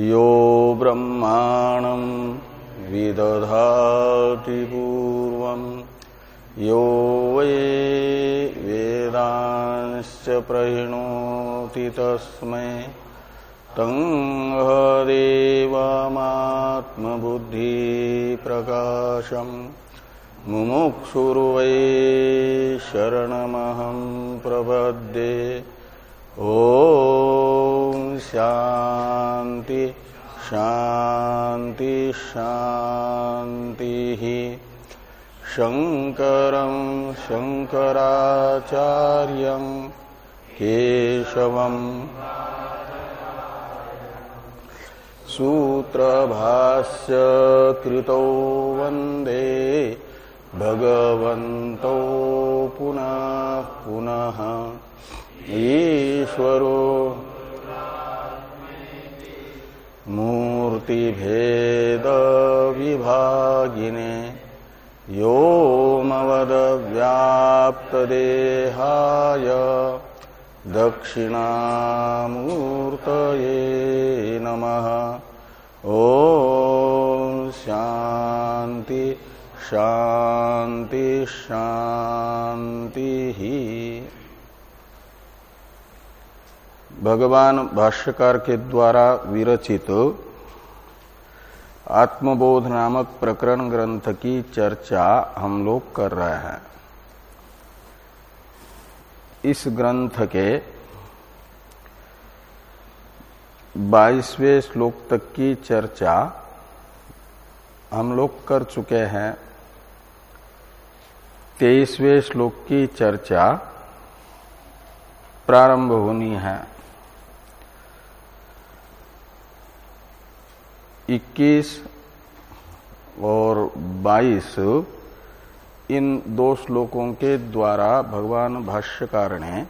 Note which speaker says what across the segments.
Speaker 1: यो ब्रह्माणं विदधाति पूर्वम् यो वै वेदांश्च प्रहिणोति तस्मै। तङ्हदेवमात्मबुद्धिप्रकाशम् मुमुक्षुर्वै शरणमहं प्रपद्ये। ॐ शान्ति शान्ति शान्तिः शङ्करं शङ्कराचार्यं केशवम् सूत्रभास्य कृतौ वंदे भगवन्तौ पुनः पुनः। ईश्वरो मूर्तिभेदविभागिने योमवदव्याप्तदेहाय दक्षिणामूर्तये नमः। ॐ शान्ति शान्ति शान्तिः। भगवान भाष्यकार के द्वारा विरचित आत्मबोध नामक प्रकरण ग्रंथ की चर्चा हम लोग कर रहे हैं। इस ग्रंथ के बाईसवें श्लोक तक की चर्चा हम लोग कर चुके हैं। तेईसवें श्लोक की चर्चा प्रारंभ होनी है। 21 और 22 इन दो श्लोकों के द्वारा भगवान भाष्यकार ने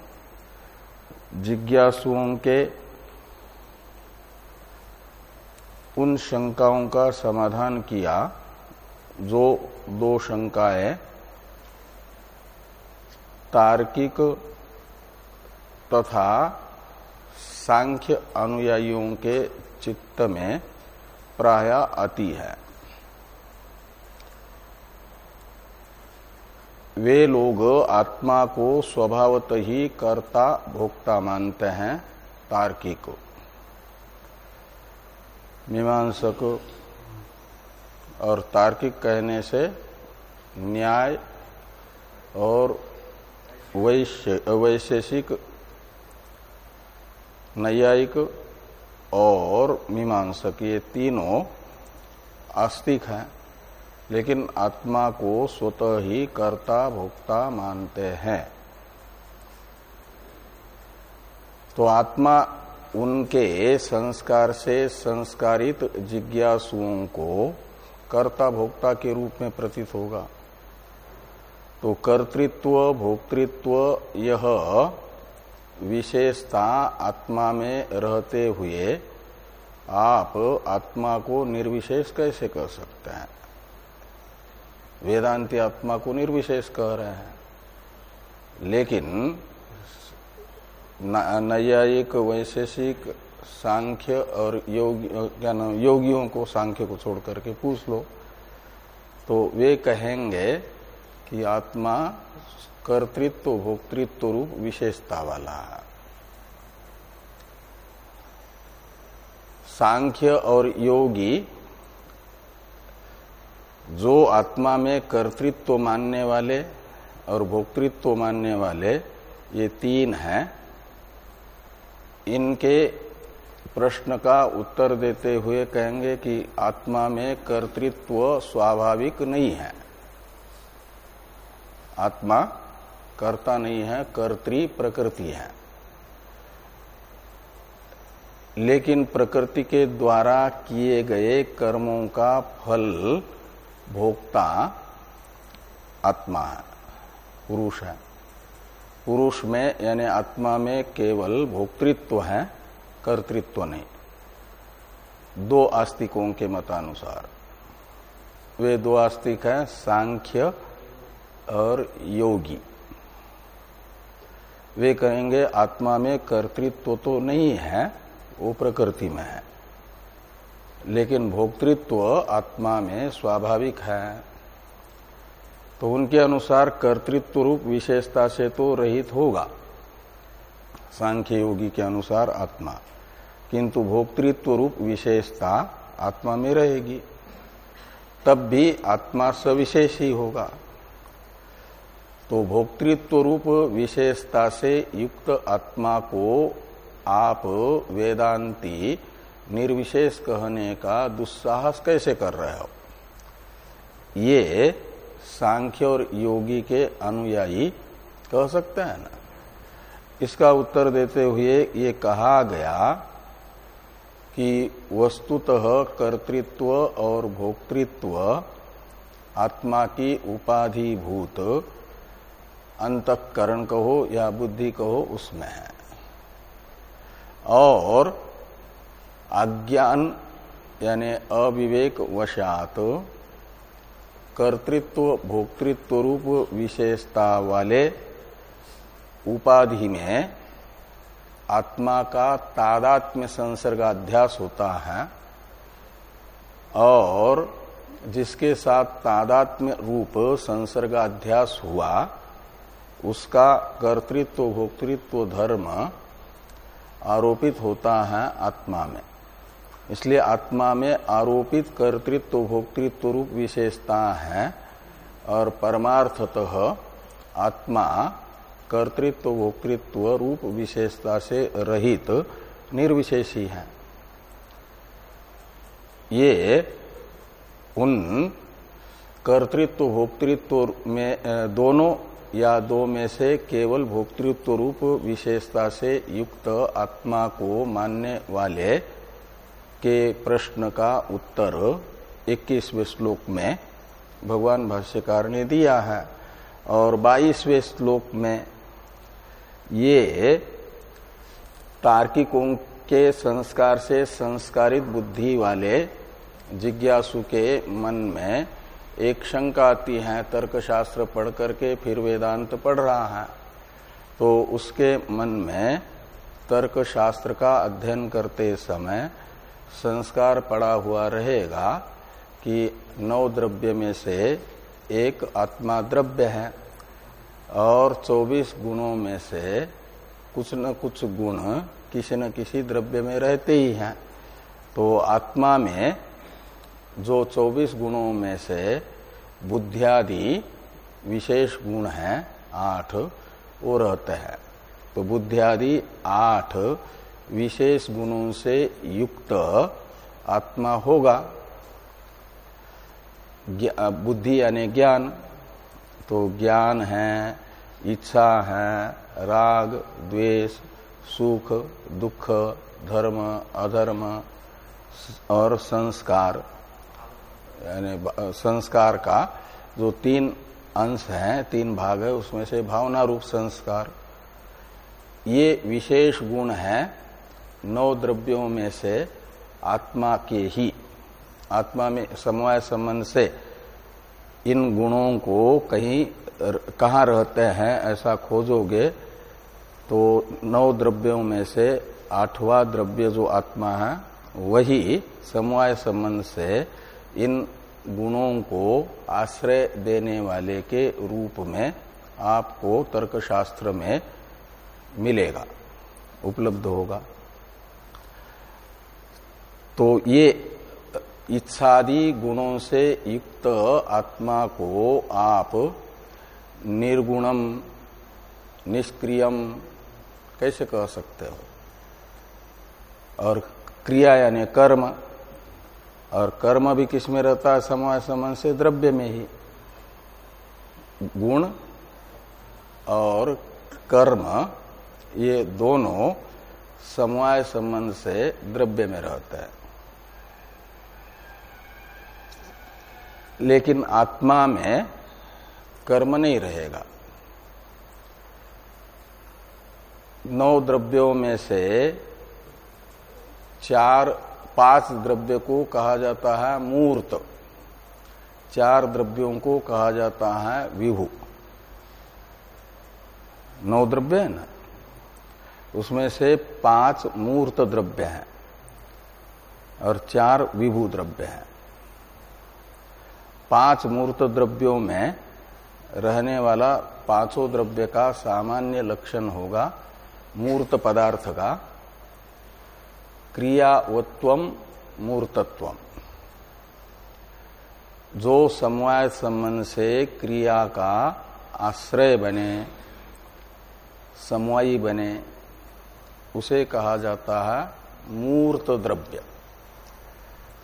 Speaker 1: जिज्ञासुओं के उन शंकाओं का समाधान किया, जो दो शंकाएँ, तार्किक तथा सांख्य अनुयायियों के चित्त में प्राय आती है। वे लोग आत्मा को स्वभावत ही कर्ता भोक्ता मानते हैं, तार्किक। मीमांसक और तार्किक कहने से न्याय और वैशेषिक, नैयायिक और मीमांसक ये तीनों आस्तिक हैं, लेकिन आत्मा को स्वतः ही कर्ता, भोक्ता मानते हैं। तो आत्मा उनके संस्कार से संस्कारित जिज्ञासुओं को कर्ता, भोक्ता के रूप में प्रतीत होगा। तो कर्तृत्व, भोक्तृत्व यह विशेषता आत्मा में रहते हुए आप आत्मा को निर्विशेष कैसे कर सकते हैं? वेदांति आत्मा को निर्विशेष कह रहे हैं। लेकिन नैयायिक वैशेषिक सांख्य और योगी, क्या नाम, योगियों को सांख्य को छोड़ करके पूछ लो। तो वे कहेंगे कि आत्मा कर्तृत्व, भोक्तृत्व रूप विशेषता वाला सांख्य और योगी जो आत्मा में कर्तृत्व मानने वाले और भोक्तृत्व मानने वाले, ये तीन हैं। इनके प्रश्न का उत्तर देते हुए कहेंगे कि आत्मा में कर्तृत्व स्वाभाविक नहीं है। आत्मा कर्ता नहीं है, कर्त्री प्रकृति है। लेकिन प्रकृति के द्वारा किए गए कर्मों का फल भोक्ता आत्मा है, पुरुष है। पुरुष में, यानी आत्मा में केवल भोक्तृत्व है, कर्तृत्व नहीं। दो आस्तिकों के मतानुसार। वे दो आस्तिक हैं, सांख्य और योगी। वे कहेंगे, आत्मा में कर्तृत्व तो नहीं है, वो प्रकृति में है। लेकिन भोक्तृत्व आत्मा में स्वाभाविक है। तो उनके अनुसार कर्तृत्व रूप विशेषता से तो रहित होगा, सांख्य योगी के अनुसार आत्मा। किंतु भोक्तृत्व रूप विशेषता आत्मा में रहेगी, तब भी आत्मा सविशेष ही होगा। तो भोक्तृत्व रूप विशेषता से युक्त आत्मा को आप वेदांती निर्विशेष कहने का दुस्साहस कैसे कर रहे हो? ये सांख्य और योगी के अनुयायी कह सकते हैं ना। इसका उत्तर देते हुए ये कहा गया कि वस्तुतः कर्तृत्व और भोक्तृत्व आत्मा की उपाधिभूत अंतकरण कहो या बुद्धि कहो, उसमें है। और अज्ञान यानी अविवेक वशात कर्तृत्व, भोक्तृत्व रूप विशेषता वाले उपाधि में आत्मा का तादात्म्य संसर्गाध्यास होता है और जिसके साथ तादात्म्य रूप संसर्गाध्यास हुआ उसका कर्तृत्व, भोक्तृत्व, धर्म आरोपित होता है आत्मा में। इसलिए आत्मा में आरोपित कर्तृत्व, भोक्तृत्व रूप विशेषता है और परमार्थतः आत्मा कर्तृत्व, भोक्तृत्व रूप विशेषता से रहित, निर्विशेषी है। ये उन कर्तृत्व, भोक्तृत्व में दोनों या दो में से केवल भोक्तृत्व रूप विशेषता से युक्त आत्मा को मानने वाले के प्रश्न का उत्तर 21वें श्लोक में भगवान भाष्यकार ने दिया है। और 22वें श्लोक में ये तार्किकों के संस्कार से संस्कारित बुद्धि वाले जिज्ञासु के मन में एक शंका आती है, तर्कशास्त्र पढ़ करके फिर वेदांत पढ़ रहा है। तो उसके मन में तर्कशास्त्र का अध्ययन करते समय संस्कार पड़ा हुआ रहेगा कि नौ द्रव्य में से एक आत्मा द्रव्य है और 24 गुणों में से कुछ न कुछ गुण किसी न किसी द्रव्य में रहते ही हैं। तो आत्मा में जो 24 गुणों में से बुद्धियादि विशेष गुण है, आठ, वो रहते हैं। तो बुद्धियादि आठ विशेष गुणों से युक्त आत्मा होगा। बुद्धि यानी ज्ञान। तो ज्ञान है, इच्छा है, राग, द्वेष, सुख, दुख, धर्म, अधर्म, और संस्कार। यानी संस्कार का जो तीन अंश है, तीन भाग है, उसमें से भावना रूप संस्कार। ये विशेष गुण है, नौ द्रव्यों में से आत्मा के ही। आत्मा में समवाय संबंध से इन गुणों को कहीं कहाँ रहते हैं, ऐसा खोजोगे तो नौ द्रव्यों में से आठवां द्रव्य जो आत्मा है, वही समवाय संबंध से इन गुणों को आश्रय देने वाले के रूप में आपको तर्कशास्त्र में मिलेगा, उपलब्ध होगा। तो ये इच्छादि गुणों से युक्त आत्मा को आप निर्गुणम, निष्क्रियम कैसे कह सकते हो? और क्रिया यानी कर्म और कर्म भी किसमें रहता है? समय समय से द्रव्य में ही। गुण और कर्म, ये दोनों समवाय संबंध से द्रव्य में रहते हैं। लेकिन आत्मा में कर्म नहीं रहेगा। नौ द्रव्यों में से चार पाँच द्रव्य को कहा जाता है मूर्त। चार द्रव्यों को कहा जाता है विभु। नौ द्रव्य है ना? उसमें से पाँच मूर्त द्रव्य हैं और चार विभू द्रव्य हैं। पाँच मूर्त द्रव्यों में रहने वाला पाँचों द्रव्य का सामान्य लक्षण होगा मूर्त पदार्थ का क्रियावत्व मूर्तत्व। जो समवाय संबंध से क्रिया का आश्रय बने, समवायी बने, उसे कहा जाता है मूर्त द्रव्य।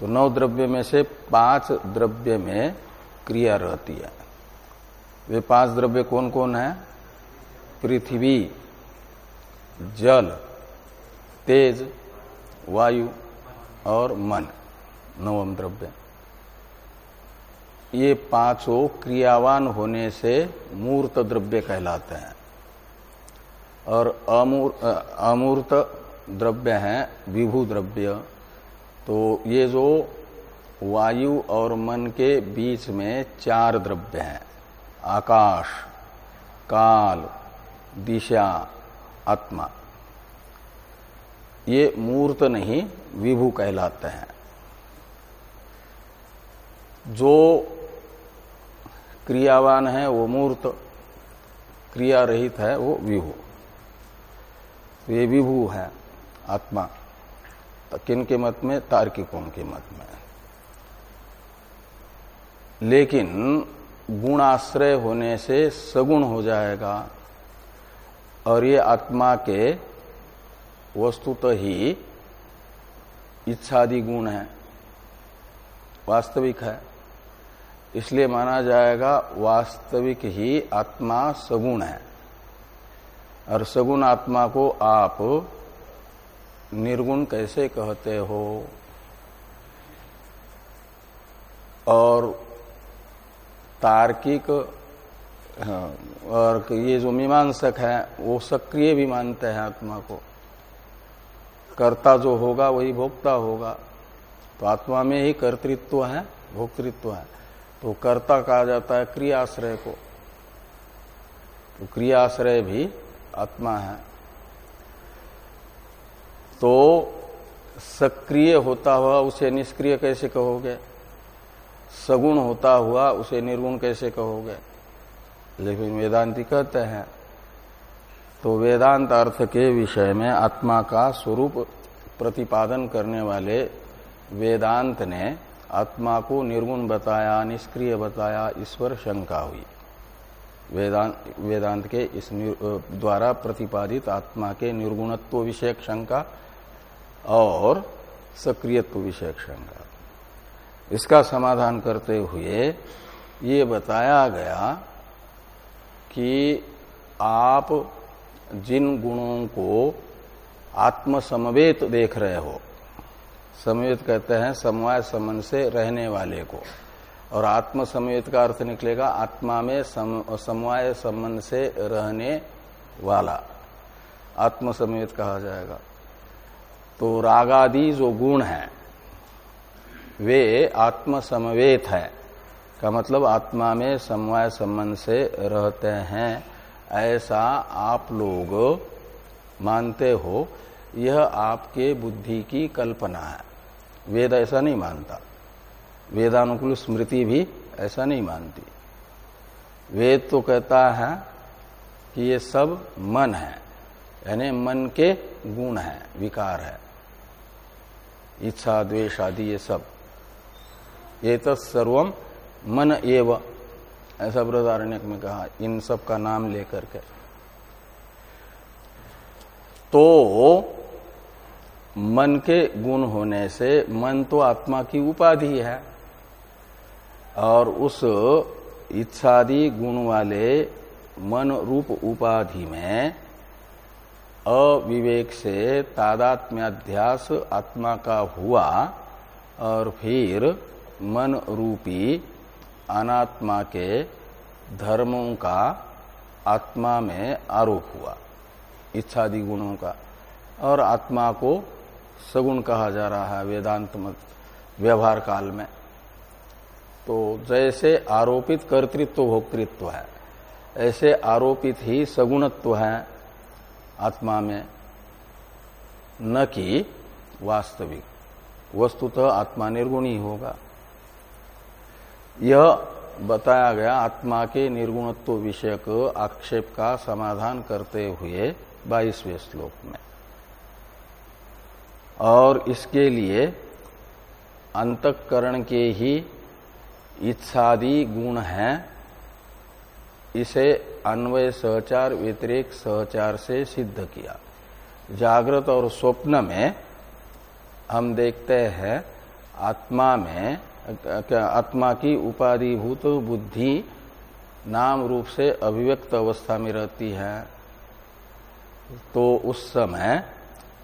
Speaker 1: तो नौ द्रव्य में से पाँच द्रव्य में क्रिया रहती है। वे पाँच द्रव्य कौन कौन है? पृथ्वी, जल, तेज वायु और मन नवम द्रव्य। ये पाँचों क्रियावान होने से मूर्त द्रव्य कहलाते हैं। और अमूर, अमूर्त द्रव्य हैं विभू द्रव्य। तो ये जो वायु और मन के बीच में चार द्रव्य हैं आकाश काल दिशा आत्मा। ये मूर्त नहीं, विभू कहलाते हैं। जो क्रियावान है, वो मूर्त क्रिया रहित है, वो विभू। ये विभू है आत्मा, किन के मत में? तार्किकों के मत में। लेकिन गुणाश्रय होने से सगुण हो जाएगा, और ये आत्मा के वस्तुत ही इच्छादि गुण है। वास्तविक है। इसलिए माना जाएगा वास्तविक ही आत्मा सगुण है। और सगुण आत्मा को आप निर्गुण कैसे कहते हो? और तार्किक हाँ, और ये जो मीमांसक है वो सक्रिय भी मानते हैं आत्मा को। कर्ता जो होगा वही भोक्ता होगा। तो आत्मा में ही कर्तृत्व है, भोक्तृत्व है। तो कर्ता कहा जाता है क्रियाश्रय को। तो क्रियाश्रय भी आत्मा है। तो सक्रिय होता हुआ उसे निष्क्रिय कैसे कहोगे? सगुण होता हुआ उसे निर्गुण कैसे कहोगे? लेकिन वेदांति कहते हैं तो वेदांत अर्थ के विषय में आत्मा का स्वरूप प्रतिपादन करने वाले वेदांत ने आत्मा को निर्गुण बताया, निष्क्रिय बताया, ईश्वर शंका हुई। वेदांत वेदांत के इस द्वारा प्रतिपादित आत्मा के निर्गुणत्व विषयक शंका और सक्रियत्व विषयक शंका। इसका समाधान करते हुए ये बताया गया कि आप जिन गुणों को आत्मसमवेत देख रहे हो। समवेत कहते हैं समवाय संबंध से रहने वाले को। और आत्म समवेत का अर्थ निकलेगा आत्मा में सम, समवाय संबंध से रहने वाला। आत्म समवेत कहा जाएगा। तो रागादि जो गुण है। वे आत्म समवेत है। का मतलब आत्मा में समवाय संबंध से रहते हैं। ऐसा आप लोग मानते हो, यह आपके बुद्धि की कल्पना है। वेद ऐसा नहीं मानता। वेदानुकूल स्मृति भी ऐसा नहीं मानती। वेद तो कहता है कि ये सब मन है, यानी मन के गुण है, विकार है। इच्छा, द्वेष आदि ये सब। ये तो सर्वम मन एव ऐसा बृदारण्य में कहा, इन सब का नाम लेकर के। तो मन के गुण होने से मन तो आत्मा की उपाधि है, और उस इच्छादि गुण वाले मन रूप उपाधि में अविवेक से तादात्म्याध्यास आत्मा का हुआ, और फिर मन रूपी अनात्मा के धर्मों का आत्मा में आरोप हुआ, इच्छादि गुणों का। और आत्मा को सगुण कहा जा रहा है वेदांत मत, व्यवहार काल में। तो जैसे आरोपित कर्तृत्व, भोक्तृत्व है, ऐसे आरोपित ही सगुणत्व है आत्मा में, न कि वास्तविक। वस्तुतः आत्मा निर्गुणी होगा। यह बताया गया आत्मा के निर्गुणत्व विषयक आक्षेप का समाधान करते हुए बाईसवें श्लोक में। और इसके लिए अंतकरण के ही इच्छादि गुण हैं। इसे अन्वय सहचार व्यतिरेक सहचार से सिद्ध किया। जागृत और स्वप्न में हम देखते हैं आत्मा में आत्मा की उपाधिभूत बुद्धि नाम रूप से अभिव्यक्त अवस्था में रहती है। तो उस समय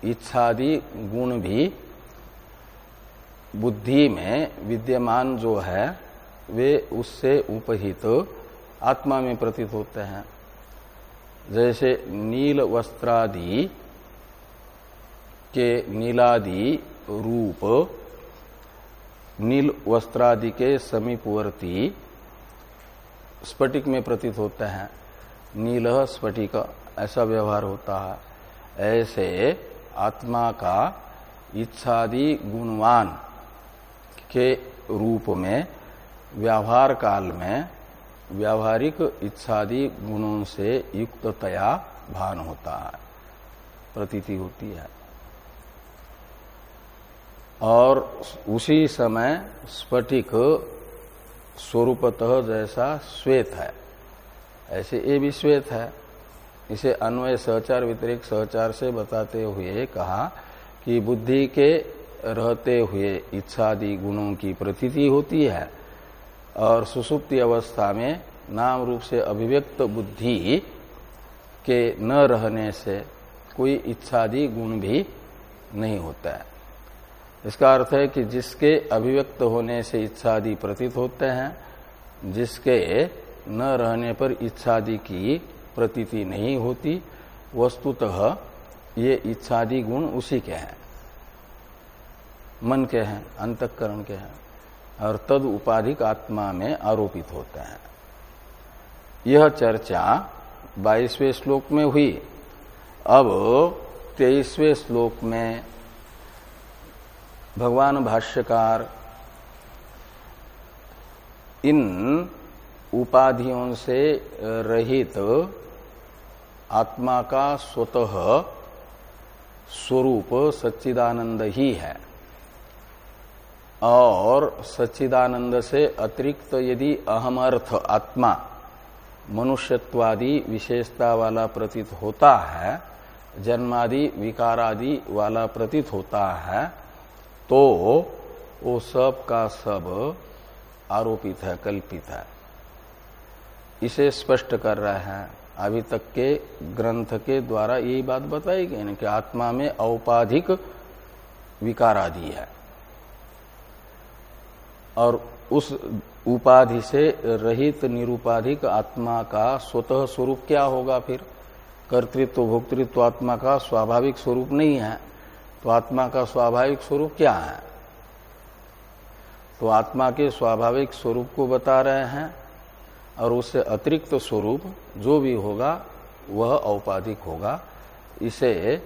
Speaker 1: इच्छादि गुण भी बुद्धि में विद्यमान जो है, वे उससे उपहित तो आत्मा में प्रतीत होते हैं। जैसे नील वस्त्रादि के नीलादि रूप नील वस्त्रादि के समीपवर्ती स्फटिक में प्रतीत होते हैं। नील स्फटिक, ऐसा व्यवहार होता है। ऐसे आत्मा का इच्छादि गुणवान के रूप में, व्यवहार काल में व्यावहारिक इच्छादि गुणों से युक्ततया भान होता है, प्रतीति होती है। और उसी समय स्फटिक स्वरूपतः जैसा श्वेत है। ऐसे ये भी श्वेत है। इसे अन्वय सहचार व्यतिरिक्त सहचार से बताते हुए कहा कि बुद्धि के रहते हुए इच्छादि गुणों की प्रतीति होती है और सुसुप्ति अवस्था में नाम रूप से अभिव्यक्त बुद्धि के न रहने से कोई इच्छादि गुण भी नहीं होता है। इसका अर्थ है कि जिसके अभिव्यक्त होने से इच्छादि प्रतीत होते हैं, जिसके न रहने पर इच्छादि की प्रतीति नहीं होती, वस्तुतः ये इच्छादि गुण उसी के हैं। मन के हैं, अंतकरण के हैं, और तद उपाधिक आत्मा में आरोपित होते हैं। यह चर्चा बाईसवें श्लोक में हुई। अब तेईसवें श्लोक में भगवान भाष्यकार, इन उपाधियों से रहित आत्मा का स्वतः स्वरूप सच्चिदानंद ही है। और सच्चिदानंद से अतिरिक्त यदि अहम अर्थ आत्मा मनुष्यत्वादि विशेषता वाला प्रतीत होता है, जन्मादि विकारादि वाला प्रतीत होता है तो वो सब का सब आरोपित है, कल्पित है। इसे स्पष्ट कर रहे हैं। अभी तक के ग्रंथ के द्वारा यही बात बताई गई ना कि आत्मा में औपाधिक विकार आदि है। और उस उपाधि से रहित निरुपाधिक आत्मा का स्वतः स्वरूप क्या होगा फिर? कर्तृत्व, भोक्तृत्व आत्मा का स्वाभाविक स्वरूप नहीं है। तो आत्मा का स्वाभाविक स्वरूप क्या है? तो आत्मा के स्वाभाविक स्वरूप को बता रहे हैं और उससे अतिरिक्त स्वरूप जो भी होगा, वह औपाधिक होगा। इसे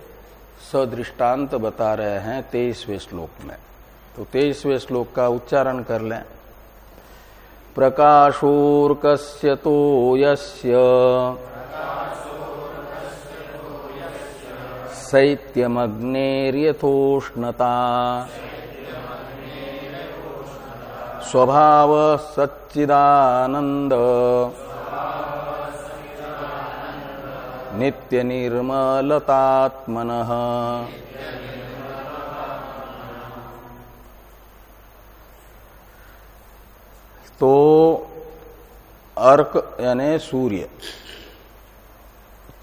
Speaker 1: सदृष्टांत बता रहे हैं तेईसवें श्लोक में। तो तेईसवें श्लोक का उच्चारण कर लें। प्रकाशोर्कस्य तो यस्य शैत्यमग्नेर्यथोष्णता स्वभाव सच्चिदानंद नित्य निर्मलतात्मन तो अर्क यानी सूर्य।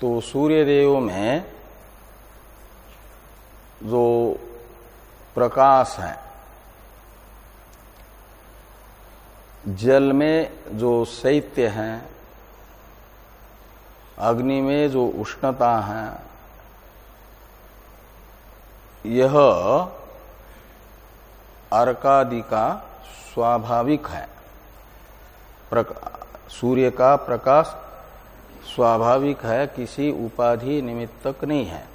Speaker 1: तो सूर्य देव में जो प्रकाश है, जल में जो शैत्य है, अग्नि में जो उष्णता है, यह अर्कादि का स्वाभाविक है। सूर्य का प्रकाश स्वाभाविक है, किसी उपाधि निमित्तक नहीं है।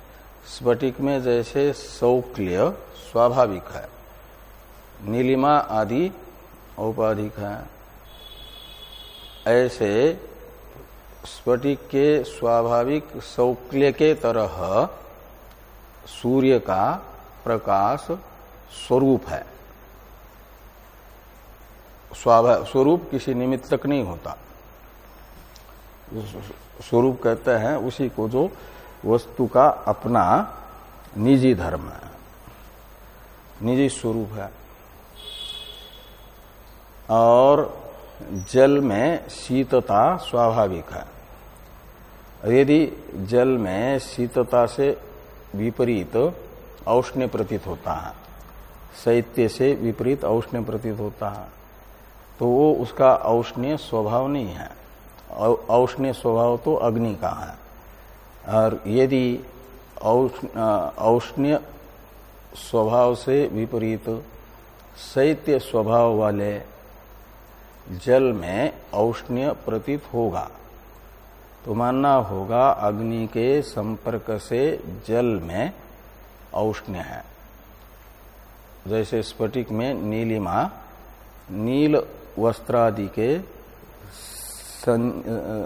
Speaker 1: स्फटिक में जैसे सौक्ल्य स्वाभाविक है। नीलिमा आदि औपाधिक है। ऐसे स्फटिक के स्वाभाविक सौक्ल्य के तरह सूर्य का प्रकाश स्वरूप है। स्वरूप किसी निमित्त तक नहीं होता। स्वरूप कहते हैं उसी को जो वस्तु का अपना निजी धर्म है। निजी स्वरूप है। और जल में शीतता स्वाभाविक है। यदि जल में शीतता से विपरीत औष्ण्य प्रतीत होता है, शैत्य से विपरीत औष्ण्य प्रतीत होता है तो वो उसका औष्ण्य स्वभाव नहीं है। औष्ण्य स्वभाव तो अग्नि का है। और यदि औष्ण्य स्वभाव से विपरीत शैत्य स्वभाव वाले जल में औष्ण्य प्रतीत होगा तो मानना होगा अग्नि के संपर्क से जल में औष्ण्य है। जैसे स्फटिक में नीलिमा, नील वस्त्रादि के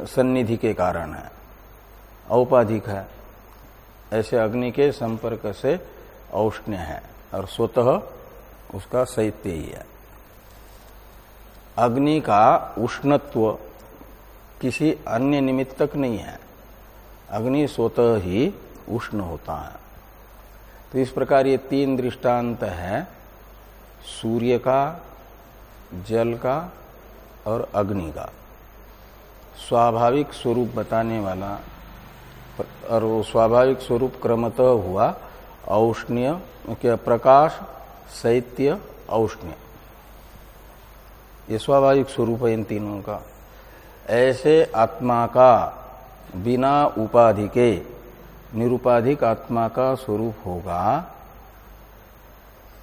Speaker 1: सन्निधि के कारण है। औपाधिक है। ऐसे अग्नि के संपर्क से औष्ण्य है और स्वतः उसका शैत्य ही। है अग्नि का उष्णत्व किसी अन्य निमित्तक नहीं है। अग्नि स्वतः ही उष्ण होता है। तो इस प्रकार ये तीन दृष्टांत है, सूर्य का, जल का और अग्नि का। स्वाभाविक स्वरूप बताने वाला और वो स्वाभाविक स्वरूप क्रमतः हुआ, औष्ण्य क्या प्रकाश, शैत्य, औष्ण्य। ये स्वाभाविक स्वरूप है इन तीनों का। ऐसे आत्मा का बिना उपाधि के निरुपाधिक आत्मा का स्वरूप होगा।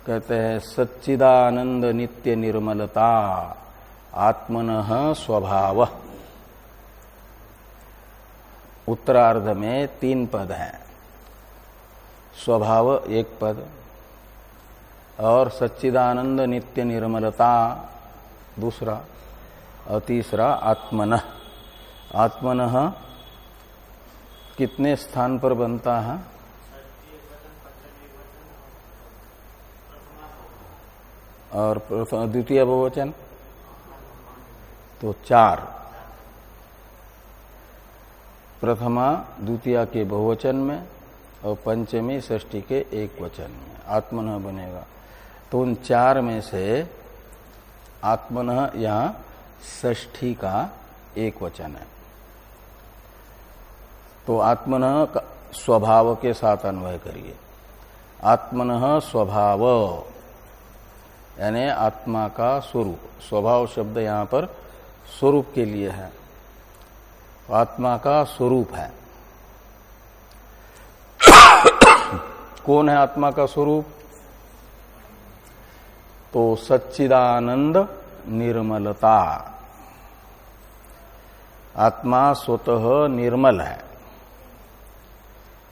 Speaker 1: कहते हैं, सच्चिदानंद नित्य निर्मलता, आत्मन स्वभाव। उत्तरार्ध में तीन पद हैं। स्वभाव एक पद, और सच्चिदानंद नित्य निर्मलता दूसरा, और तीसरा आत्मन। आत्मन कितने स्थान पर बनता है? और द्वितीय बहुवचन? तो चार। प्रथमा, द्वितीय के बहुवचन में और पंचमी षष्ठी के एक वचन में। आत्मन बनेगा। तो उन चार में से आत्मन यहाँ ष्ठी का एक वचन है। तो आत्मन स्वभाव के साथ अन्वय करिए। आत्मन स्वभाव, यानी आत्मा का स्वरूप। स्वभाव शब्द यहाँ पर स्वरूप के लिए है। आत्मा का स्वरूप है। कौन है आत्मा का स्वरूप? तो सच्चिदानंद निर्मलता। आत्मा स्वतः निर्मल है।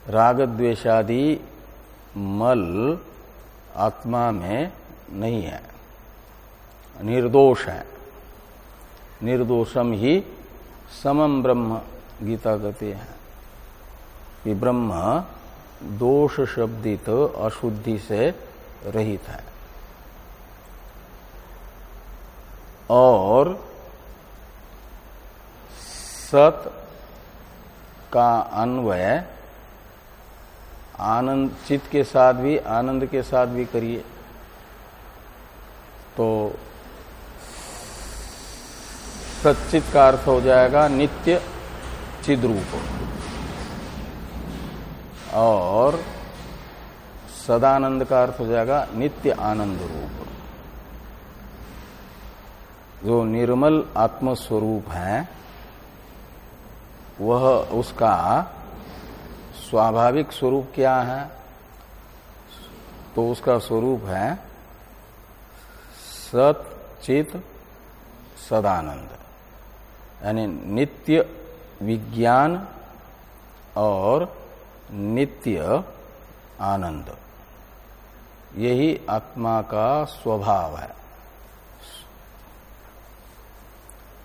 Speaker 1: राग द्वेषादि मल आत्मा में नहीं है। निर्दोष है। निर्दोषम ही समम ब्रह्म, गीता कहते हैं। कि ब्रह्म दोष शब्दित अशुद्धि से रहित है। और सत का अन्वय आनंद, चित्त के साथ भी, आनंद के साथ भी करिए। तो सचित का अर्थ हो जाएगा नित्य चिद्रूप और सदानंद का अर्थ हो जाएगा नित्य आनंद रूप। जो निर्मल आत्मस्वरूप है, वह उसका स्वाभाविक स्वरूप क्या है? तो उसका स्वरूप है सत चित सदानंद। यानी नित्य विज्ञान और नित्य आनंद। यही आत्मा का स्वभाव है।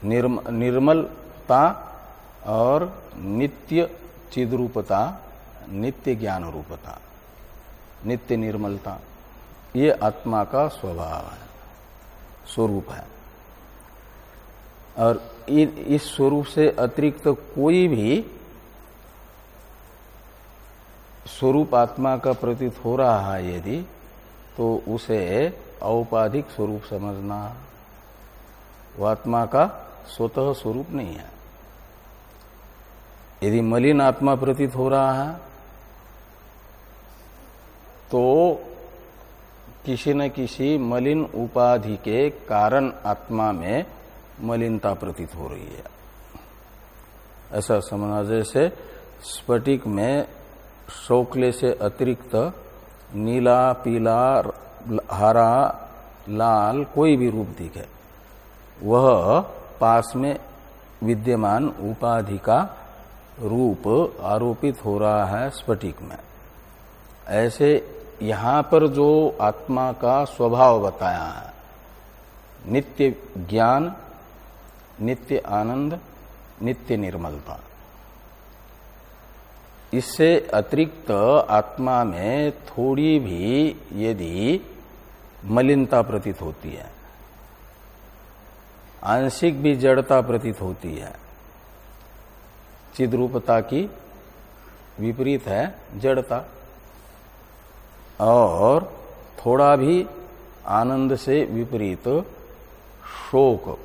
Speaker 1: निर्म, निर्मलता और नित्य चिद्रूपता नित्य ज्ञान रूपता नित्य निर्मलता ये आत्मा का स्वभाव है स्वरूप है। और इस स्वरूप से अतिरिक्त कोई भी स्वरूप आत्मा का प्रतीत हो रहा है यदि तो उसे औपाधिक स्वरूप समझना, वो आत्मा का स्वतः स्वरूप नहीं है। यदि मलिन आत्मा प्रतीत हो रहा है तो किसी न किसी मलिन उपाधि के कारण आत्मा में मलिनता प्रतीत हो रही है। ऐसा समझना जैसे स्फटिक में शौकले से अतिरिक्त नीला, पीला, हरा, लाल कोई भी रूप दिखे। वह पास में विद्यमान उपाधि का रूप आरोपित हो रहा है स्फटिक में। ऐसे यहाँ पर जो आत्मा का स्वभाव बताया है, नित्य ज्ञान नित्य आनंद, नित्य निर्मलता। इससे अतिरिक्त आत्मा में थोड़ी भी यदि मलिनता प्रतीत होती है, आंशिक भी जड़ता प्रतीत होती है, चिद्रूपता की विपरीत है जड़ता, और थोड़ा भी आनंद से विपरीत शोक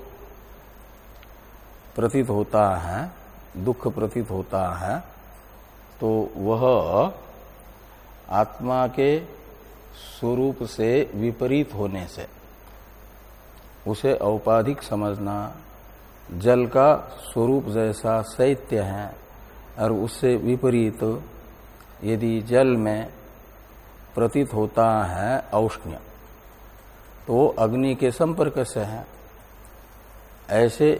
Speaker 1: प्रतीत होता है, दुख प्रतीत होता है तो वह आत्मा के स्वरूप से विपरीत होने से, उसे औपाधिक समझना, जल का स्वरूप जैसा शैत्य है और उससे विपरीत, यदि जल में प्रतीत होता है औष्ण्य तो अग्नि के संपर्क से है। ऐसे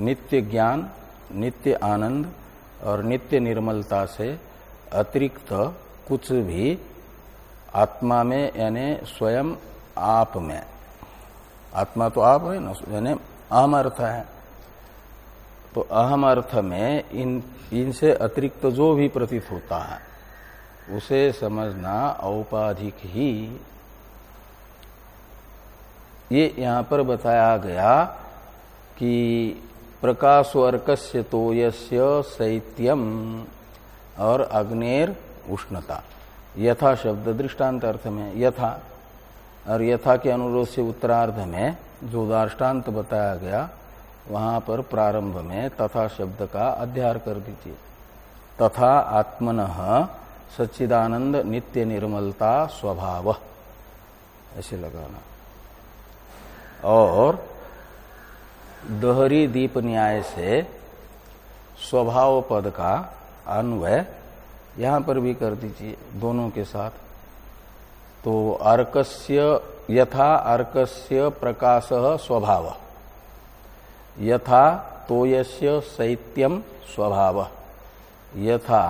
Speaker 1: नित्य ज्ञान, नित्य आनंद और नित्य निर्मलता से अतिरिक्त कुछ भी आत्मा में, यानी स्वयं आप में। आत्मा तो आप है ना, यानी अहम अर्थ है। तो अहम अर्थ में इन, इनसे अतिरिक्त जो भी प्रतीत होता है, उसे समझना औपाधिक ही। ये यहाँ पर बताया गया कि प्रकाशवर्कस्य तोयस्य शैत्यम और अग्नेर उष्णता। यथा शब्द दृष्टांत अर्थ में, यथा। और यथा के अनुरोध से उत्तरार्ध में, जो दार्टान्त बताया गया, वहाँ पर प्रारंभ में तथा शब्द का अध्यार कर दीजिए। तथा आत्मन सच्चिदानंद नित्य निर्मलता स्वभाव। ऐसे लगाना। और दोहरी दीप न्याय से स्वभाव पद का अन्वय यहाँ पर भी कर दीजिए दोनों के साथ। तो अर्कस्य यथा अर्कस्य प्रकाश स्वभाव। यथा तोयस्य शैत्यम स्वभाव। यथा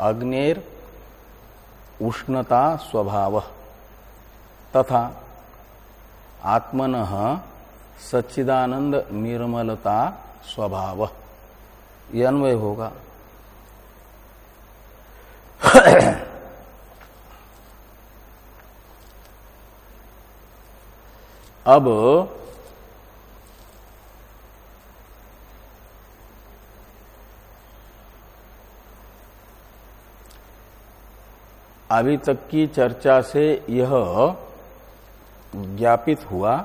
Speaker 1: अग्नेर उष्णता स्वभाव। तथा आत्मन सच्चिदानंद निर्मलता स्वभाव। ये अन्वय होगा। अब अभी तक की चर्चा से यह ज्ञापित हुआ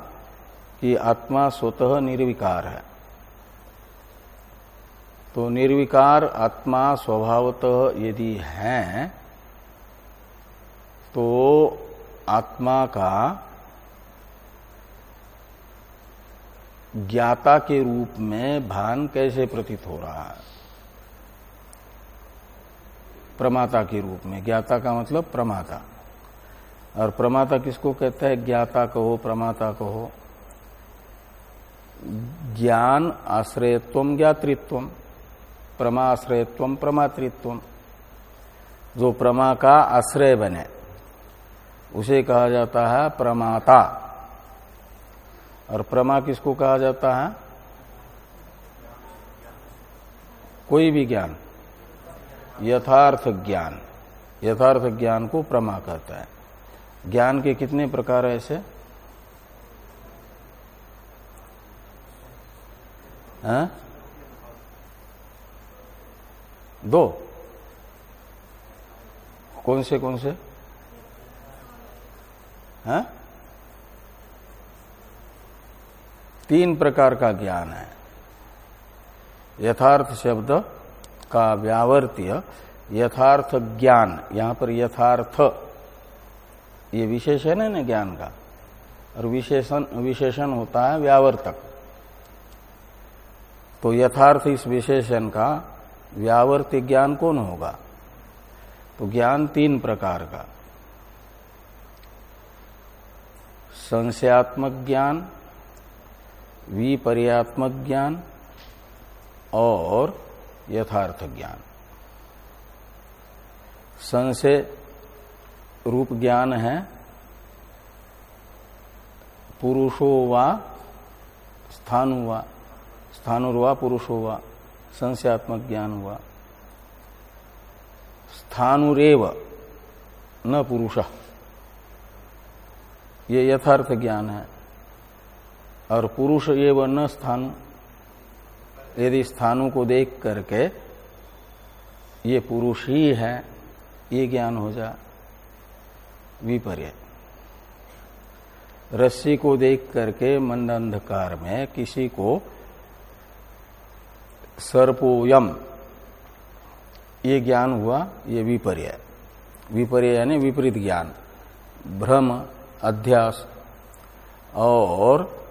Speaker 1: कि आत्मा स्वतः निर्विकार है। तो निर्विकार आत्मा स्वभावतः यदि है तो आत्मा का ज्ञाता के रूप में भान कैसे प्रतीत हो रहा है? प्रमाता के रूप में। ज्ञाता का मतलब प्रमाता। और प्रमाता किसको कहता है? ज्ञाता कहो, प्रमाता कहो। ज्ञान आश्रयत्व ज्ञातृत्व प्रमाश्रयत्व प्रमातृत्व जो प्रमा का आश्रय बने, उसे कहा जाता है प्रमाता। और प्रमा किसको कहा जाता है? कोई भी ज्ञान। यथार्थ ज्ञान। यथार्थ ज्ञान को प्रमा कहता है। ज्ञान के कितने प्रकार है ऐसे? हैं? दो। कौन से कौन से? हैं? तीन प्रकार का ज्ञान है। यथार्थ शब्द का व्यावर्त्य, यथार्थ ज्ञान, यहाँ पर यथार्थ। ये विशेषण है ना ज्ञान का? और विशेषण विशेषण होता है व्यावर्तक। तो यथार्थ इस विशेषण का व्यावर्त ज्ञान कौन होगा? तो ज्ञान तीन प्रकार का। संशयात्मक ज्ञान, विपर्यात्मक ज्ञान और यथार्थ ज्ञान। संशय रूप ज्ञान है, पुरुषो वा स्थानु वा। स्थानुर्वा पुरुष हुआ संशयात्मक ज्ञान हुआ स्थानुरेव न पुरुष। ये यथार्थ ज्ञान है। और पुरुष एव न स्थानु। यदि स्थानु को देख करके ये पुरुष ही है, ये ज्ञान हो जा, विपर्य। रस्सी को देख करके मंद अंधकार में किसी को सर्पोयम। ये ज्ञान हुआ, ये विपर्य। विपर्य यानी विपरीत ज्ञान। भ्रम, अध्यास और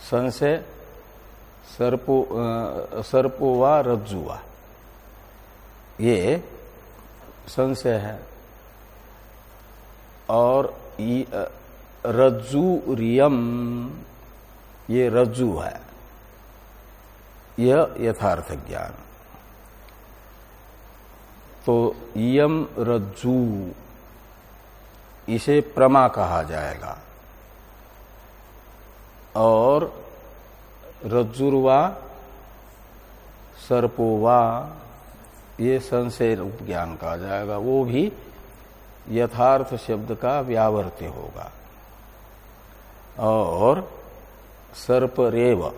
Speaker 1: संशय, सर्पो सर्पो व रज्जुआ ये संशय है। और रज्जु रियम ये रज्जु है। यह यथार्थ ज्ञान तो यम रज्जु, इसे प्रमा कहा जाएगा। और रज्जुर्वा सर्पोवा ये संशय रूप ज्ञान कहा जाएगा। वो भी यथार्थ शब्द का व्यावर्त्य होगा। और सर्परेव,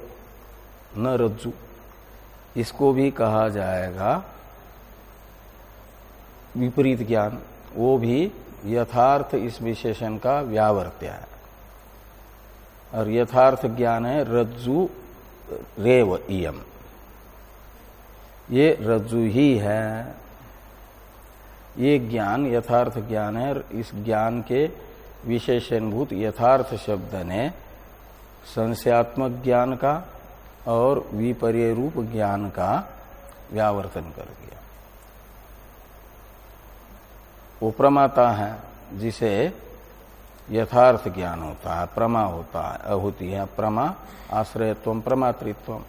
Speaker 1: न रज्जु। इसको भी कहा जाएगा। विपरीत ज्ञान, वो भी यथार्थ इस विशेषण का व्यावर्त्य है। और यथार्थ ज्ञान है रज्जु रेव इयम। ये रज्जु ही है। ये ज्ञान, यथार्थ ज्ञान है। इस ज्ञान के विशेषणभूत यथार्थ शब्द ने संशयात्मक ज्ञान का और विपर्य रूप ज्ञान का व्यावर्तन कर दिया। वो प्रमाता है, जिसे यथार्थ ज्ञान होता है, प्रमा होता है होती है, प्रमा आश्रयत्व प्रमातृत्व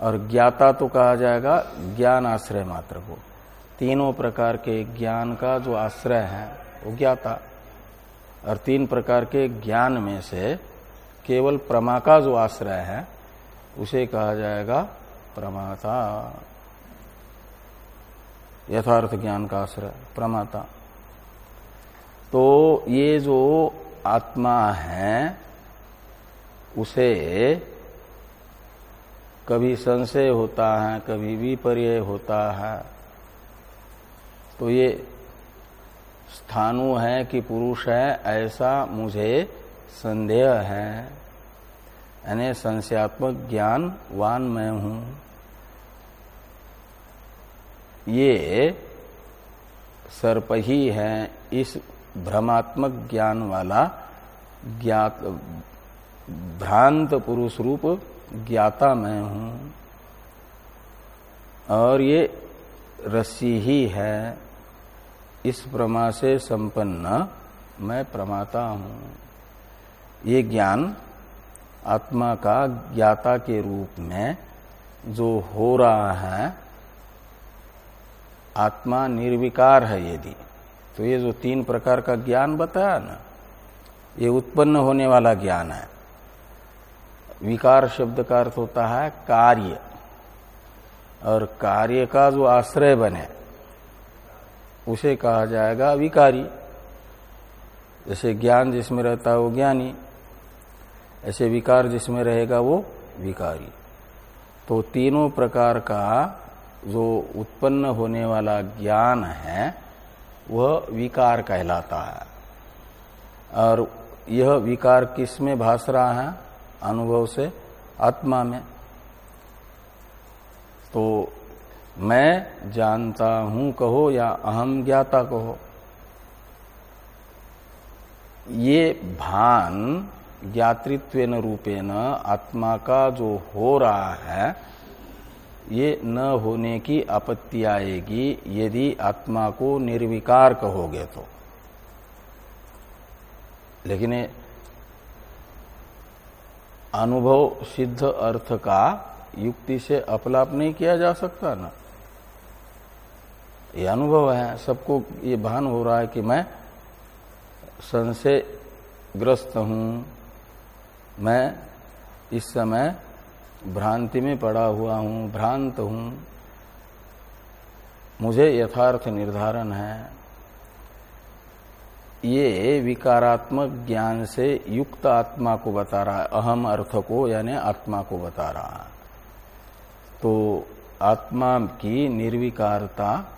Speaker 1: और ज्ञाता तो कहा जाएगा ज्ञान आश्रय मात्र को। तीनों प्रकार के ज्ञान का जो आश्रय है, वो ज्ञाता। और तीन प्रकार के ज्ञान में से केवल प्रमा का जो आश्रय है उसे कहा जाएगा प्रमाता। यथार्थ ज्ञान का आश्रय, प्रमाता। तो ये जो आत्मा है, उसे कभी संशय होता है, कभी विपर्य होता है। तो ये स्थानु है कि पुरुष है, ऐसा मुझे संदेह है। यानी संशयात्मक ज्ञान वान मैं हूँ। ये सर्प ही है इस भ्रमात्मक ज्ञान वाला ज्ञात, भ्रांत पुरुष रूप ज्ञाता मैं हूँ। और ये रस्सी ही है, इस प्रमा से संपन्न मैं प्रमाता हूँ। ये ज्ञान आत्मा का ज्ञाता के रूप में जो हो रहा है, आत्मा निर्विकार है यदि। तो ये जो तीन प्रकार का ज्ञान बताया ना, ये उत्पन्न होने वाला ज्ञान है। विकार शब्द का अर्थ होता है कार्य। और कार्य का जो आश्रय बने, उसे कहा जाएगा विकारी। जैसे ज्ञान जिसमें रहता है वो ज्ञानी। ऐसे विकार जिसमें रहेगा वो विकारी। तो तीनों प्रकार का जो उत्पन्न होने वाला ज्ञान है, वह विकार कहलाता है। और यह विकार किसमें भास रहा है? अनुभव से, आत्मा में। तो मैं जानता हूँ कहो या अहम ज्ञाता कहो। ये भान ज्ञातृत्व रूपेण आत्मा का जो हो रहा है, ये न होने की आपत्ति आएगी यदि आत्मा को निर्विकार कहोगे तो। लेकिन अनुभव सिद्ध अर्थ का युक्ति से अपलाप नहीं किया जा सकता ना। ये अनुभव है, सबको ये भान हो रहा है कि मैं संशय ग्रस्त हूँ मैं इस समय भ्रांति में पड़ा हुआ हूँ, भ्रांत हूँ। मुझे यथार्थ निर्धारण है। ये विकारात्मक ज्ञान से युक्त आत्मा को बता रहा है, अहम अर्थ को यानी आत्मा को बता रहा है। तो आत्मा की निर्विकारता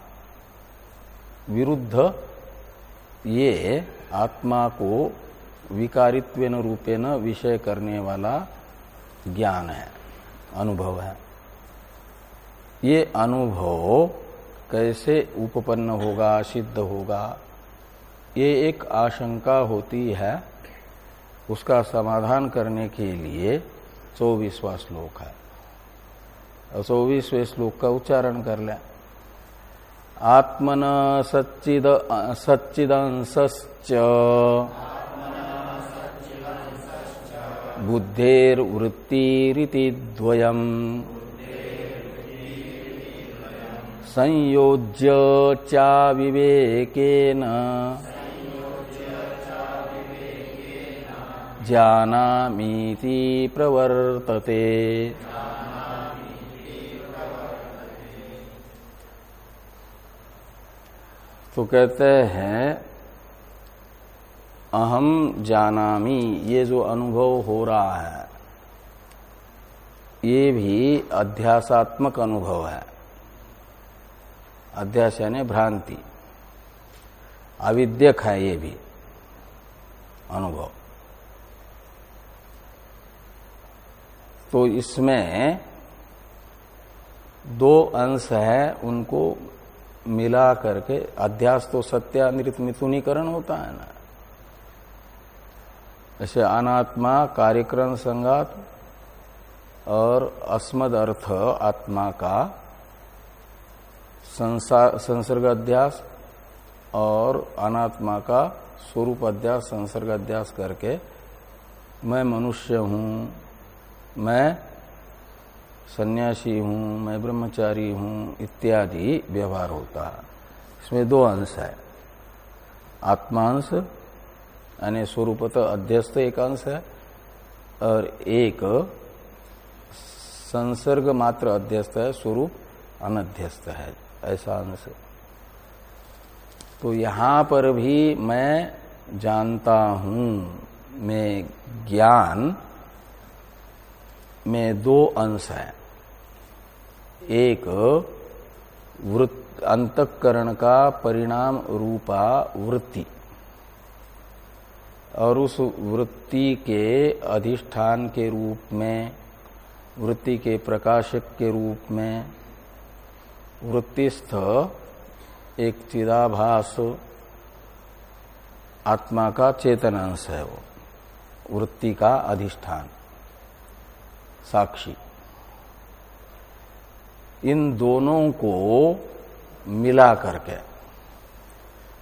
Speaker 1: विरुद्ध ये आत्मा को विकारित्व रूपेण विषय करने वाला ज्ञान है, अनुभव है। ये अनुभव कैसे उपपन्न होगा, सिद्ध होगा, ये एक आशंका होती है। उसका समाधान करने के लिए चौबीसवा श्लोक है। चौबीसवें श्लोक का उच्चारण कर ले। आत्मन सच्चिद सच्चिदंश्च बुद्धेर्वृत्तिरिति संयोज्य चा विवेकेन। जानामीति प्रवर्तते। तो कहते हैं अहम जानामी, ये जो अनुभव हो रहा है, ये भी अध्यासात्मक अनुभव है। अध्यास यानी भ्रांति। अविद्यक है ये भी अनुभव। तो इसमें दो अंश है, उनको मिला करके अध्यास तो सत्यानित मिथुनीकरण होता है ना। ऐसे अनात्मा, कार्यक्रम संगात और अस्मद अर्थ, आत्मा का संसर्ग अध्यास और अनात्मा का स्वरूप अध्यास, संसर्ग अध्यास करके मैं मनुष्य हूँ, मैं सन्यासी हूँ, मैं ब्रह्मचारी हूँ, इत्यादि व्यवहार होता है। इसमें दो अंश है। आत्मांश यानी स्वरूपत अध्यस्त एक अंश है, और एक संसर्ग मात्र अध्यस्त है, स्वरूप अनध्यस्त है, ऐसा अंश। तो यहाँ पर भी मैं जानता हूँ, मैं ज्ञान में दो अंश है। एक वृत्त, अंतकरण का परिणाम रूपा वृत्ति। और उस वृत्ति के अधिष्ठान के रूप में, वृत्ति के प्रकाशक के रूप में वृत्तिस्थ एक चिदाभास आत्मा का चेतन अंश है वो, वृत्ति का अधिष्ठान, साक्षी। इन दोनों को मिला करके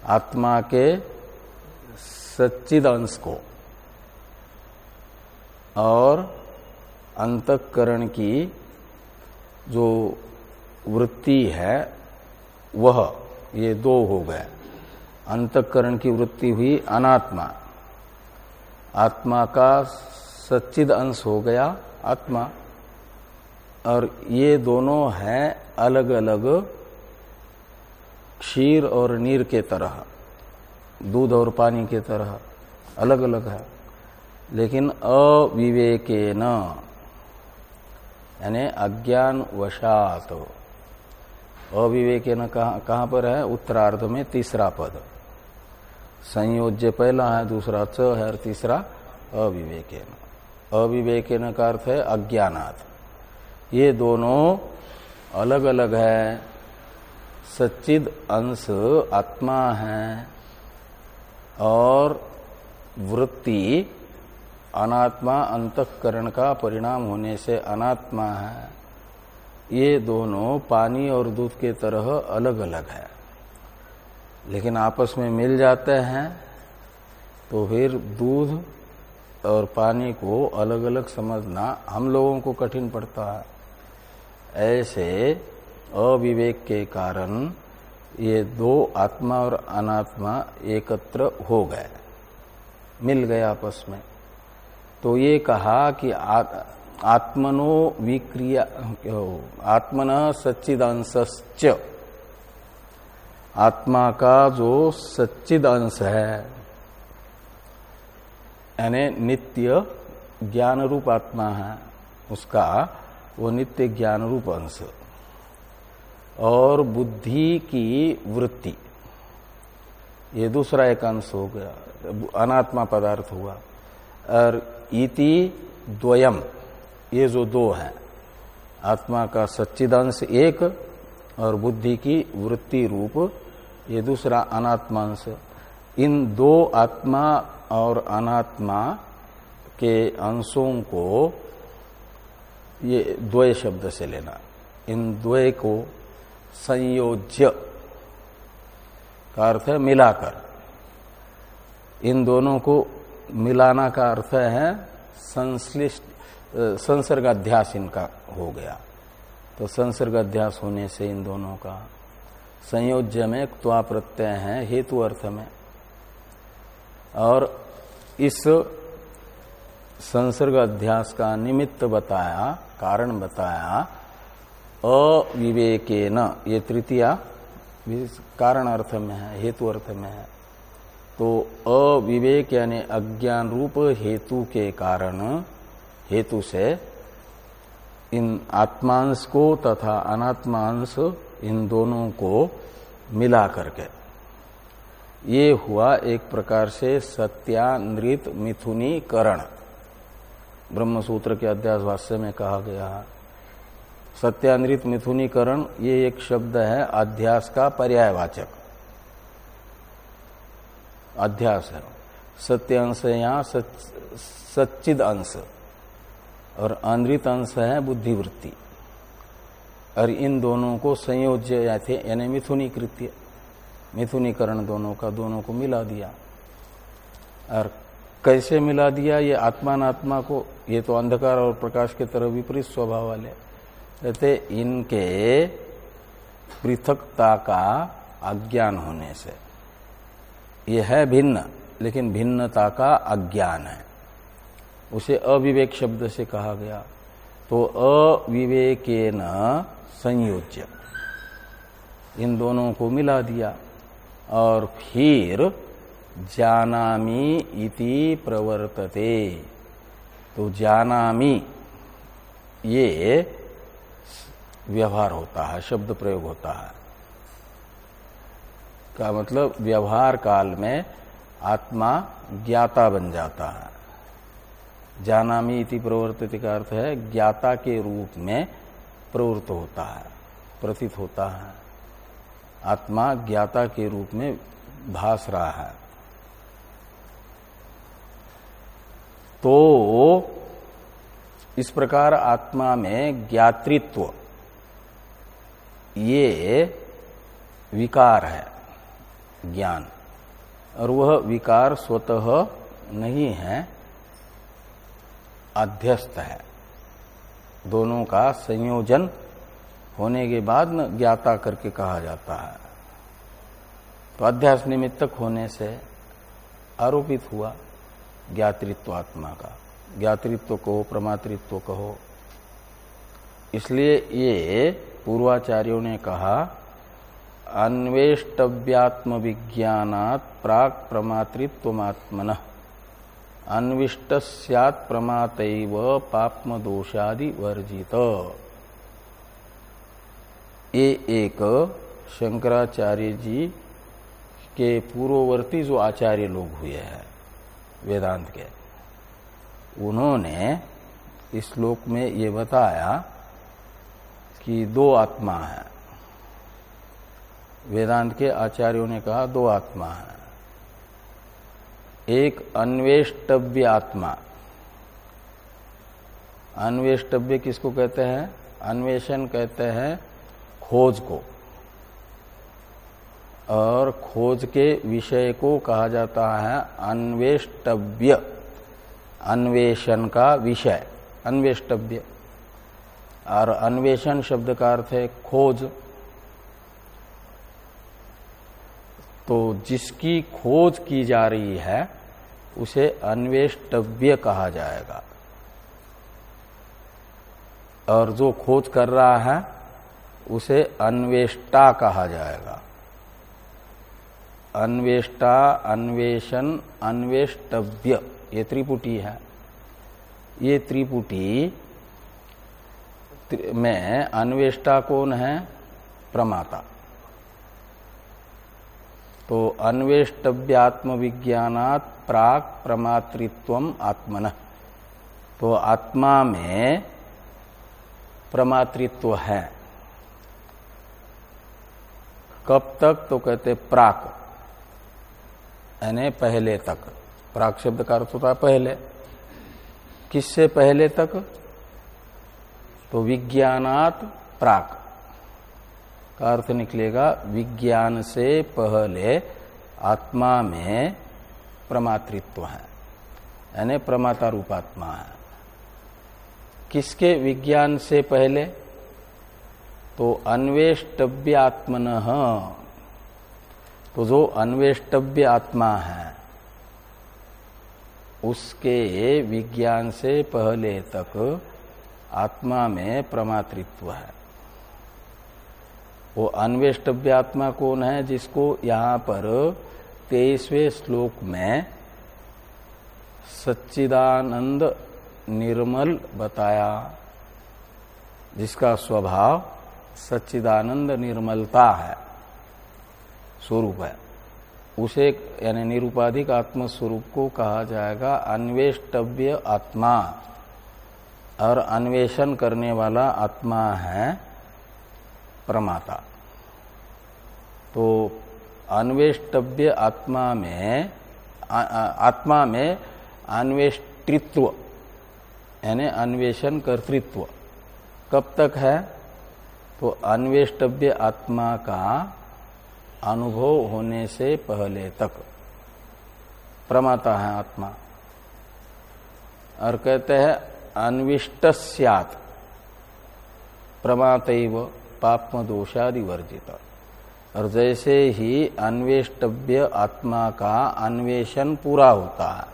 Speaker 1: आत्मा के सच्चिद अंश को और अंतकरण की जो वृत्ति है, वह, ये दो हो गए। अंतकरण की वृत्ति हुई अनात्मा। आत्मा का सच्चिद अंश हो गया आत्मा। और ये दोनों हैं अलग अलग क्षीर और नीर के तरह। दूध और पानी के तरह अलग अलग है। लेकिन अविवेके न यानी अज्ञान वशात अविवेके न कहाँ पर है? उत्तरार्ध में तीसरा पद। संयोज्य पहला है, दूसरा च है और तीसरा अविवेके न अविवेके न का अर्थ है अज्ञानात। ये दोनों अलग अलग है। सच्चिद अंश आत्मा है। और वृत्ति अनात्मा अंतकरण का परिणाम होने से अनात्मा है। ये दोनों पानी और दूध के तरह अलग अलग है। लेकिन आपस में मिल जाते हैं तो फिर दूध और पानी को अलग अलग समझना हम लोगों को कठिन पड़ता है। ऐसे अविवेक के कारण ये दो आत्मा और अनात्मा एकत्र हो गए, मिल गए आपस में। तो ये कहा कि आत्मनो विक्रिया, आत्मन सच्चिदांश आत्मा का जो सच्चिदंश है, यानी नित्य ज्ञान रूप आत्मा है, उसका वो नित्य ज्ञान रूप अंश। और बुद्धि की वृत्ति। ये दूसरा एक अंश हो गया, अनात्मा पदार्थ हुआ। और इति द्वयम, ये जो दो है, आत्मा का सच्चिदांश एक और बुद्धि की वृत्ति रूप, ये दूसरा अनात्मांश इन दो आत्मा और अनात्मा के अंशों को ये द्वय शब्द से लेना। इन द्वय को संयोज्य का अर्थ है मिलाकर। इन दोनों को मिलाना का अर्थ है संश्लिष्ट संसर्गाध्यास इनका हो गया। तो संसर्गाध्यास होने से इन दोनों का संयोज्य में त्वा प्रत्यय है, हेतु अर्थ में। और इस संसर्ग अध्यास का निमित्त बताया, कारण बताया अविवेके न ये तृतीया कारण अर्थ में है हेतु अर्थ में है। तो अविवेक यानी अज्ञान रूप हेतु के कारण, हेतु से इन आत्मांश को तथा अनात्मांश इन दोनों को मिला करके। ये हुआ एक प्रकार से सत्यानृत मिथुनीकरण। ब्रह्मसूत्र के अध्यास भाष्य में कहा गया है। सत्यानृत मिथुनीकरण ये एक शब्द है, अध्यास का पर्यायवाचक। अध्यास है। सत्य अंश यहाँ सच्चिद अंश। और अनृत अंश है बुद्धिवृत्ति। और इन दोनों को संयोज्य थे, यानी मिथुनी कृत्य मिथुनीकरण दोनों का, दोनों को मिला दिया। और कैसे मिला दिया? ये आत्मान आत्मा को, ये तो अंधकार और प्रकाश के तरह विपरीत स्वभाव वाले। कहते इनके पृथकता का अज्ञान होने से। ये है भिन्न, लेकिन भिन्नता का अज्ञान है। उसे अविवेक शब्द से कहा गया। तो अविवेकेन संयोज्य। इन दोनों को मिला दिया। और फिर जानामी इति प्रवर्तते। तो जानामी, ये व्यवहार होता है, शब्द प्रयोग होता है। का मतलब? व्यवहार काल में आत्मा ज्ञाता बन जाता है। जानामी इति प्रवर्तित का अर्थ है, ज्ञाता के रूप में प्रवृत्त होता है, प्रतीत होता है। आत्मा ज्ञाता के रूप में भास रहा है। तो इस प्रकार आत्मा में ज्ञातृत्व ये विकार है, ज्ञान। और वह विकार स्वतः नहीं है, अध्यस्त है। दोनों का संयोजन होने के बाद न ज्ञाता करके कहा जाता है। तो अध्यास निमित्तक होने से आरोपित हुआ ज्ञातृत्व आत्मा का। ज्ञातृत्व कहो, प्रमातृत्व कहो। इसलिए ये पूर्वाचार्यों ने कहा अन्वेष्टव्यात्म विज्ञात प्राक प्रमातृत्वत्मन अन्विष्ट सैत प्रमात पापम दोषादि वर्जित ये एक शंकराचार्य जी के पूर्ववर्ती जो आचार्य लोग हुए हैं, वेदांत के, उन्होंने इस श्लोक में ये बताया कि दो आत्मा है। वेदांत के आचार्यों ने कहा, दो आत्मा है। एक अन्वेष्टव्य आत्मा। अन्वेष्टव्य किसको कहते हैं? अन्वेषण कहते हैं खोज को। और खोज के विषय को कहा जाता है अन्वेष्टव्य। अन्वेषण का विषय। अन्वेष्टव्य। और अन्वेषण शब्द का अर्थ है खोज। तो जिसकी खोज की जा रही है, उसे अन्वेष्टव्य कहा जाएगा। और जो खोज कर रहा है, उसे अन्वेष्टा कहा जाएगा। अन्वेष्टा, अन्वेषण, अन्वेष्टव्य, ये त्रिपुटी है। ये त्रिपुटी में अन्वेष्टा कौन है? प्रमाता। तो अन्वेष्टव्यात्म विज्ञानात प्राक प्रमातृत्व आत्मन। तो आत्मा में प्रमातृत्व है। कब तक? तो कहते प्राक। यानी पहले तक। प्राक शब्द का अर्थ होता है पहले। किससे पहले तक? तो विज्ञानात प्राक। का अर्थ निकलेगा, विज्ञान से पहले आत्मा में प्रमातृत्व है। यानी प्रमाता रूपात्मा है। किसके विज्ञान से पहले? तो अन्वेष्टव्य आत्मन। तो जो अन्वेष्टव्य आत्मा है, उसके विज्ञान से पहले तक आत्मा में प्रमातृत्व है। वो अन्वेष्टव्यात्मा कौन है जिसको यहाँ पर तेईसवें श्लोक में सच्चिदानंद निर्मल बताया, जिसका स्वभाव सच्चिदानंद निर्मलता है, स्वरूप है। उसे यानी निरूपाधिक आत्म स्वरूप को कहा जाएगा अन्वेष्टव्य आत्मा। और अन्वेषण करने वाला आत्मा है प्रमाता। तो अन्वेष्टव्य आत्मा में आ, आत्मा में अन्वेष्टित्व यानी अन्वेषण कर्तृत्व। कब तक है? तो अन्वेष्टव्य आत्मा का अनुभव होने से पहले तक। प्रमाता है आत्मा। और कहते हैं अन्विष्ट सियात प्रमात पापम दोषादि वर्जित और जैसे ही अन्वेष्टव्य आत्मा का अन्वेषण पूरा होता है,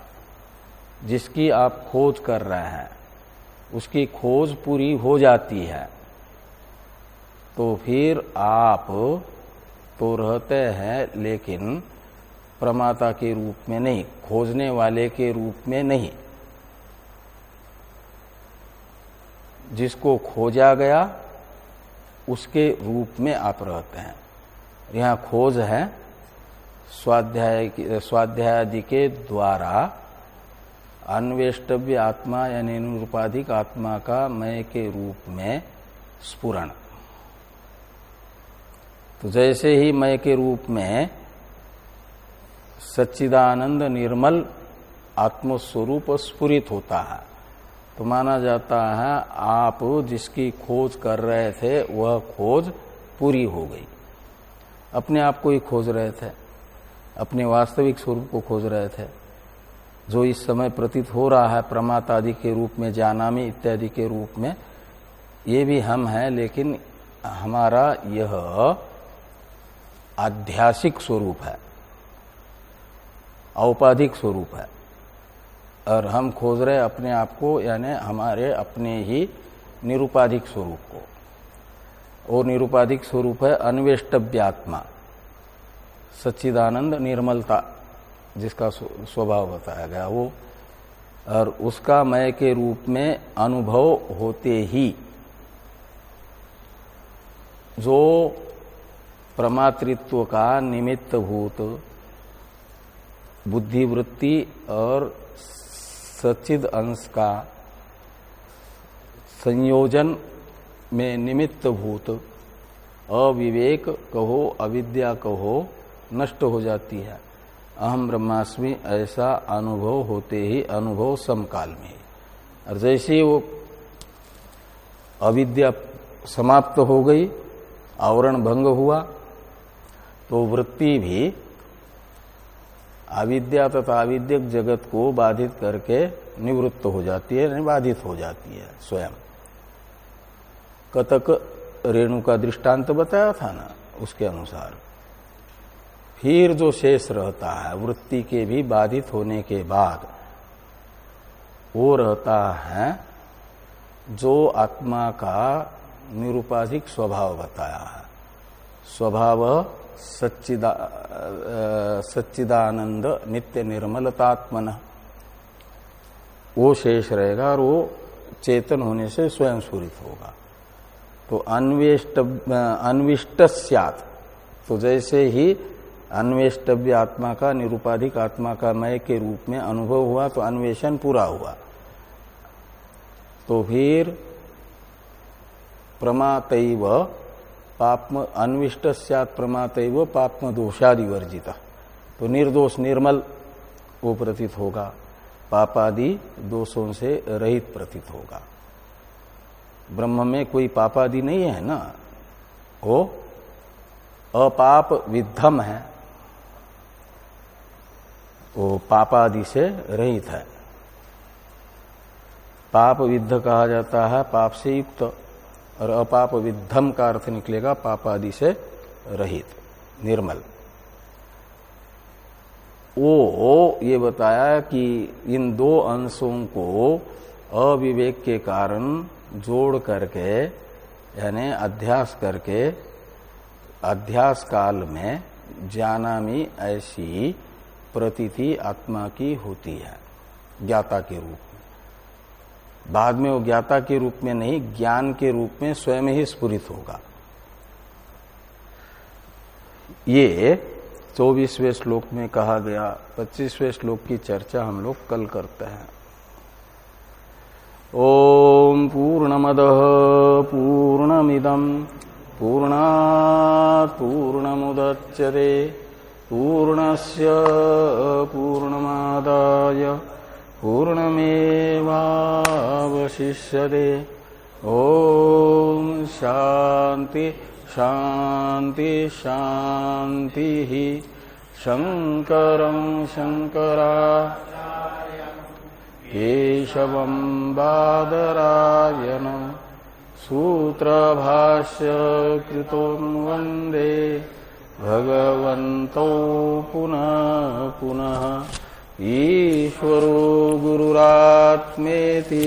Speaker 1: जिसकी आप खोज कर रहे हैं, उसकी खोज पूरी हो जाती है तो फिर आप तो रहते हैं, लेकिन प्रमाता के रूप में नहीं, खोजने वाले के रूप में नहीं। जिसको खोजा गया, उसके रूप में आप रहते हैं। यहाँ खोज है स्वाध्याय स्वाध्याय के द्वारा अन्वेष्टव्य आत्मा यानी निरूपाधिक आत्मा का मय के रूप में स्पुरण तो जैसे ही मय के रूप में सच्चिदानंद निर्मल आत्मस्वरूप स्फुरित होता है तो माना जाता है, आप जिसकी खोज कर रहे थे, वह खोज पूरी हो गई। अपने आप को ही खोज रहे थे। अपने वास्तविक स्वरूप को खोज रहे थे। जो इस समय प्रतीत हो रहा है, प्रमात आदि के रूप में, जानामी इत्यादि के रूप में, ये भी हम हैं, लेकिन हमारा यह आध्यासिक स्वरूप है। औपाधिक स्वरूप है। और हम खोज रहे अपने आप को, यानी हमारे अपने ही निरुपाधिक स्वरूप को। वो निरुपाधिक स्वरूप है अन्वेष्टव्यात्मा, सच्चिदानंद निर्मलता, जिसका स्वभाव बताया गया वो। और उसका मय के रूप में अनुभव होते ही, जो प्रमातृत्व का निमित्त भूत, बुद्धिवृत्ति और सचिद अंश का संयोजन में निमित्त भूत, अविवेक कहो, अविद्या कहो, नष्ट हो जाती है। अहम ब्रह्मास्मि ऐसा अनुभव होते ही अनुभव समकाल में और जैसे वो अविद्या समाप्त हो गई, आवरण भंग हुआ तो वृत्ति भी अविद्या तथा अविद्यक जगत को बाधित करके निवृत्त हो जाती है बाधित हो जाती है स्वयं। कतक रेणु का दृष्टांत बताया था ना, उसके अनुसार। फिर जो शेष रहता है, वृत्ति के भी बाधित होने के बाद, वो रहता है जो आत्मा का निरुपाधिक स्वभाव बताया है। स्वभाव सच्चिदा, सच्चिदानंद नित्य निर्मलतात्मन। वो शेष रहेगा और वो चेतन होने से स्वयं स्फूरित होगा। तो अन्वेष्ट, अन्विष्ट तो जैसे ही अन्वेष्टव्य आत्मा का, निरुपाधिक आत्मा का मय के रूप में अनुभव हुआ तो अन्वेषण पूरा हुआ। तो फिर प्रमात पापम अन्विष्ट प्रमात पापम दोषादि वर्जिता तो निर्दोष निर्मल वो प्रतीत होगा, पापादि दोषों से रहित प्रतीत होगा। ब्रह्म में कोई पापादि नहीं है ना? वो अपाप विद्धम है। वो पापादि से रहित है। पाप विद्ध कहा जाता है, पाप से युक्त। और अपाप विद्धम का अर्थ निकलेगा पापादि से रहित, निर्मल। वो ये बताया कि इन दो अंशों को अविवेक के कारण जोड़ करके, यानी अध्यास करके, अध्यास काल में ज्ञानामी ऐसी प्रतीति आत्मा की होती है, ज्ञाता के रूप बाद में वो ज्ञाता के रूप में नहीं, ज्ञान के रूप में स्वयं ही स्फुरित होगा। ये चौबीसवें श्लोक में कहा गया, पच्चीसवें श्लोक की चर्चा हम लोग कल करते हैं। ओम पूर्णमद पूर्णमिदम पूर्णा पूर्णमुदच्यते, पूर्णस्य पूर्णमादाय। पूर्णमेवावशिष्यते। ॐ शान्ति शान्ति, शान्तिः। शङ्करं शङ्करा केशवं बादरायणं सूत्रभाष्य कृतो वंदे भगवन्तौ पुनः पुनः ईश्वरो गुरुरात्मेति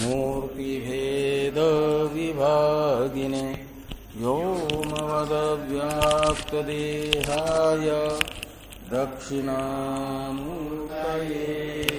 Speaker 1: मूर्तिभेदविभागिने व्योमवदव्याप्तदेहाय दक्षिणामूर्तये नमः